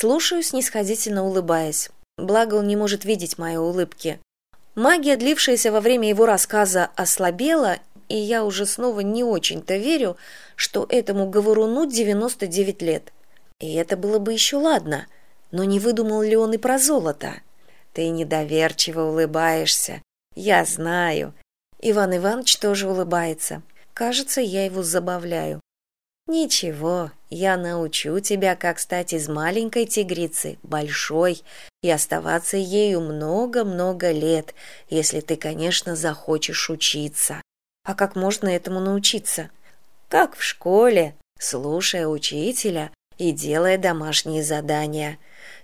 слушаю снисходительно улыбаясь. Благо он не может видеть мои улыбки. Магия длившаяся во время его рассказа ослабела и я уже снова не очень то верю что этому говоруну девяносто девять лет. И это было бы еще ладно но не выдумал ли он и про золото? Ты недоверчиво улыбаешься. Я знаю. Иван иванович тоже улыбается. Кажется я его забавляю ничего я научу тебя как стать из маленькой тигрицы большой и оставаться ею много много лет если ты конечно захочешь учиться. А как можно этому научиться? Как в школе слушая учителя и делая домашние задания.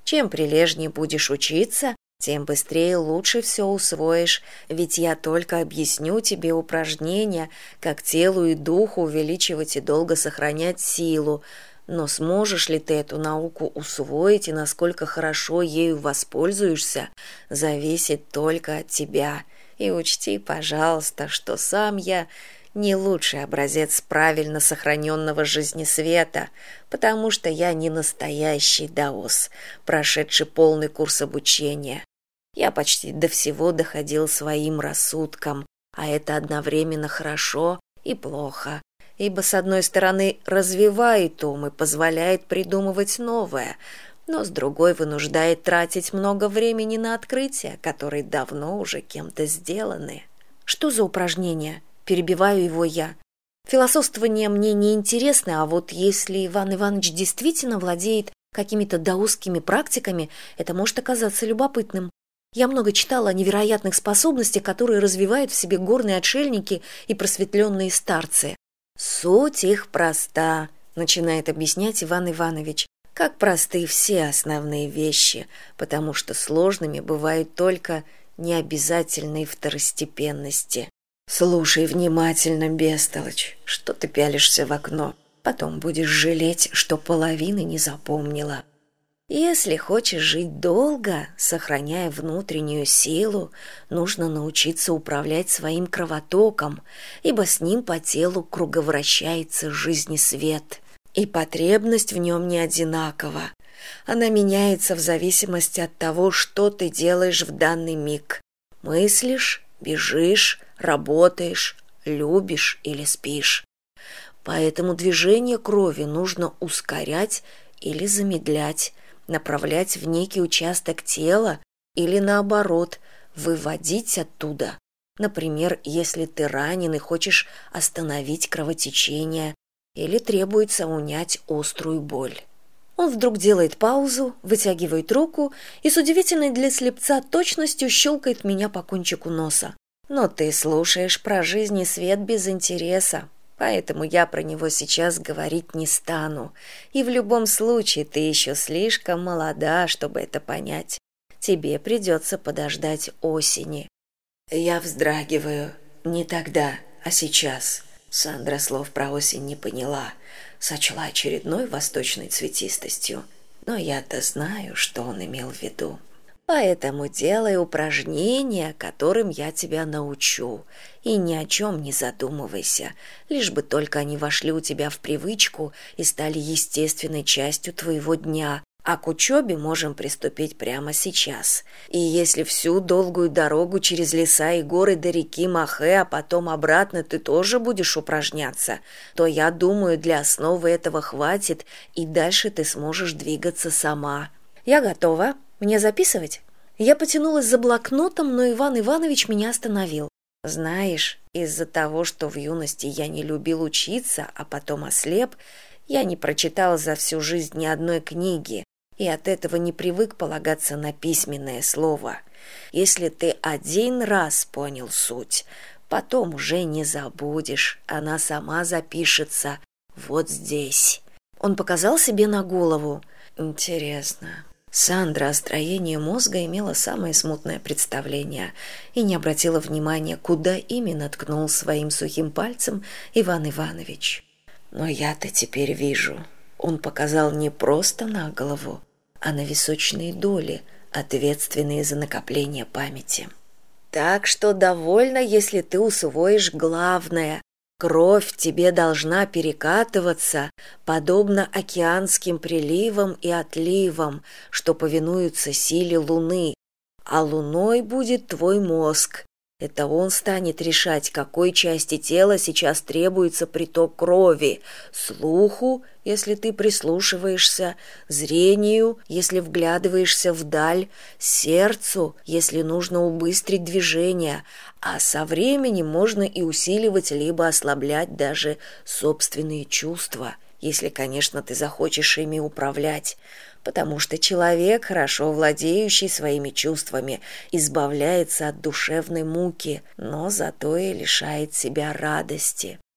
Чем прилежнее будешь учиться тем быстрее лучше все усвоишь. Ведь я только объясню тебе упражнения как телу и духу увеличивать и долго сохранять силу. Но сможешь ли ты эту науку усвоить и насколько хорошо ею воспользуешься зависит только от тебя. И учти пожалуйста что сам я не лучший образец правильно сохраненного жизнесвета, потому что я не настоящий даос, прошедший полный курс обучения. Я почти до всего доходил своим рассудком, а это одновременно хорошо и плохо, ибо с одной стороны развивает ум и позволяет придумывать новое, но с другой вынуждает тратить много времени на открытия, которые давно уже кем-то сделаны. Что за упражнения? Перебиваю его я. Философствование мне не интересно а вот если иван иванович действительно владеет какими то даусскими практиками это может оказаться любопытным. Я много читала о невероятных способностях которые развивают в себе горные отшельники и просветленные старцы. Суть их проста начинает объяснять иван иванович. Как просты все основные вещи потому что сложными бывают только необязательные второстепенности слушай внимательно бестолочь что ты пялишься в окно. Потом будешь жалеть что половины не запомнила. Если хочешь жить долго сохраняя внутреннюю силу нужно научиться управлять своим кровотоком ибо с ним по телу круговращается жизни свет и потребность в нем не одинакова. Она меняется в зависимости от того что ты делаешь в данный миг. Мыслишь бежишь работаешь любишь или спишь. Поэтому движение крови нужно ускорять или замедлять направлять в некий участок тела или наоборот выводить оттуда. Например если ты ранен и хочешь остановить кровотечение или требуется унять острую боль. Он вдруг делает паузу вытягивает руку и с удивительной для слепца точностью щелкает меня по кончику носа но ты слушаешь про жизнь и свет без интереса поэтому я про него сейчас говорить не стану. И в любом случае ты еще слишком молода чтобы это понять. Тебе придется подождать осени. Я вздрагиваю. Не тогда а сейчас. Сандра слов про осень не поняла. Сочла очередной восточной цветистостью. Но я то знаю что он имел в виду Поэтому делай упражнения, которым я тебя научу, и ни о чем не задумывайся, лишь бы только они вошли у тебя в привычку и стали естественной частью твоего дня, а к учебе можем приступить прямо сейчас. И если всю долгую дорогу через леса и горы до реки Махе, а потом обратно ты тоже будешь упражняться, то я думаю, для основы этого хватит, и дальше ты сможешь двигаться сама. Я готова мне записывать? Я потянулась за блокнотом но иван иванович меня остановил. Знаешь из за того что в юности я не любил учиться а потом ослеп я не прочитал за всю жизнь ни одной книги и от этого не привык полагаться на письменное слово. Если ты один раз понял суть потом уже не забудешь она сама запишется вот здесь он показал себе на голову. Интересно Сандра о строении мозга имела самое смутное представление и не обратила внимания, куда именно ткнул своим сухим пальцем Иван Иванович. Но я-то теперь вижу, он показал не просто на голову, а на височные доли, ответственные за накопление памяти. Так что довольно, если ты усвоишь главное, Кровь тебе должна перекатываться, подобно океанским приливам и отливам, что повинуются силе Луны, а Луной будет твой мозг, это он станет решать, какой части тела сейчас требуется приток крови, слуху, если ты прислушиваешься, зрению, если вглядываешься вдаль, сердцу, если нужно убыстрить движение, а со временем можно и усиливать либо ослаблять даже собственные чувства, если, конечно, ты захочешь ими управлять потому что человек, хорошо владеющий своими чувствами, избавляется от душевной муки, но зато и лишает себя радости.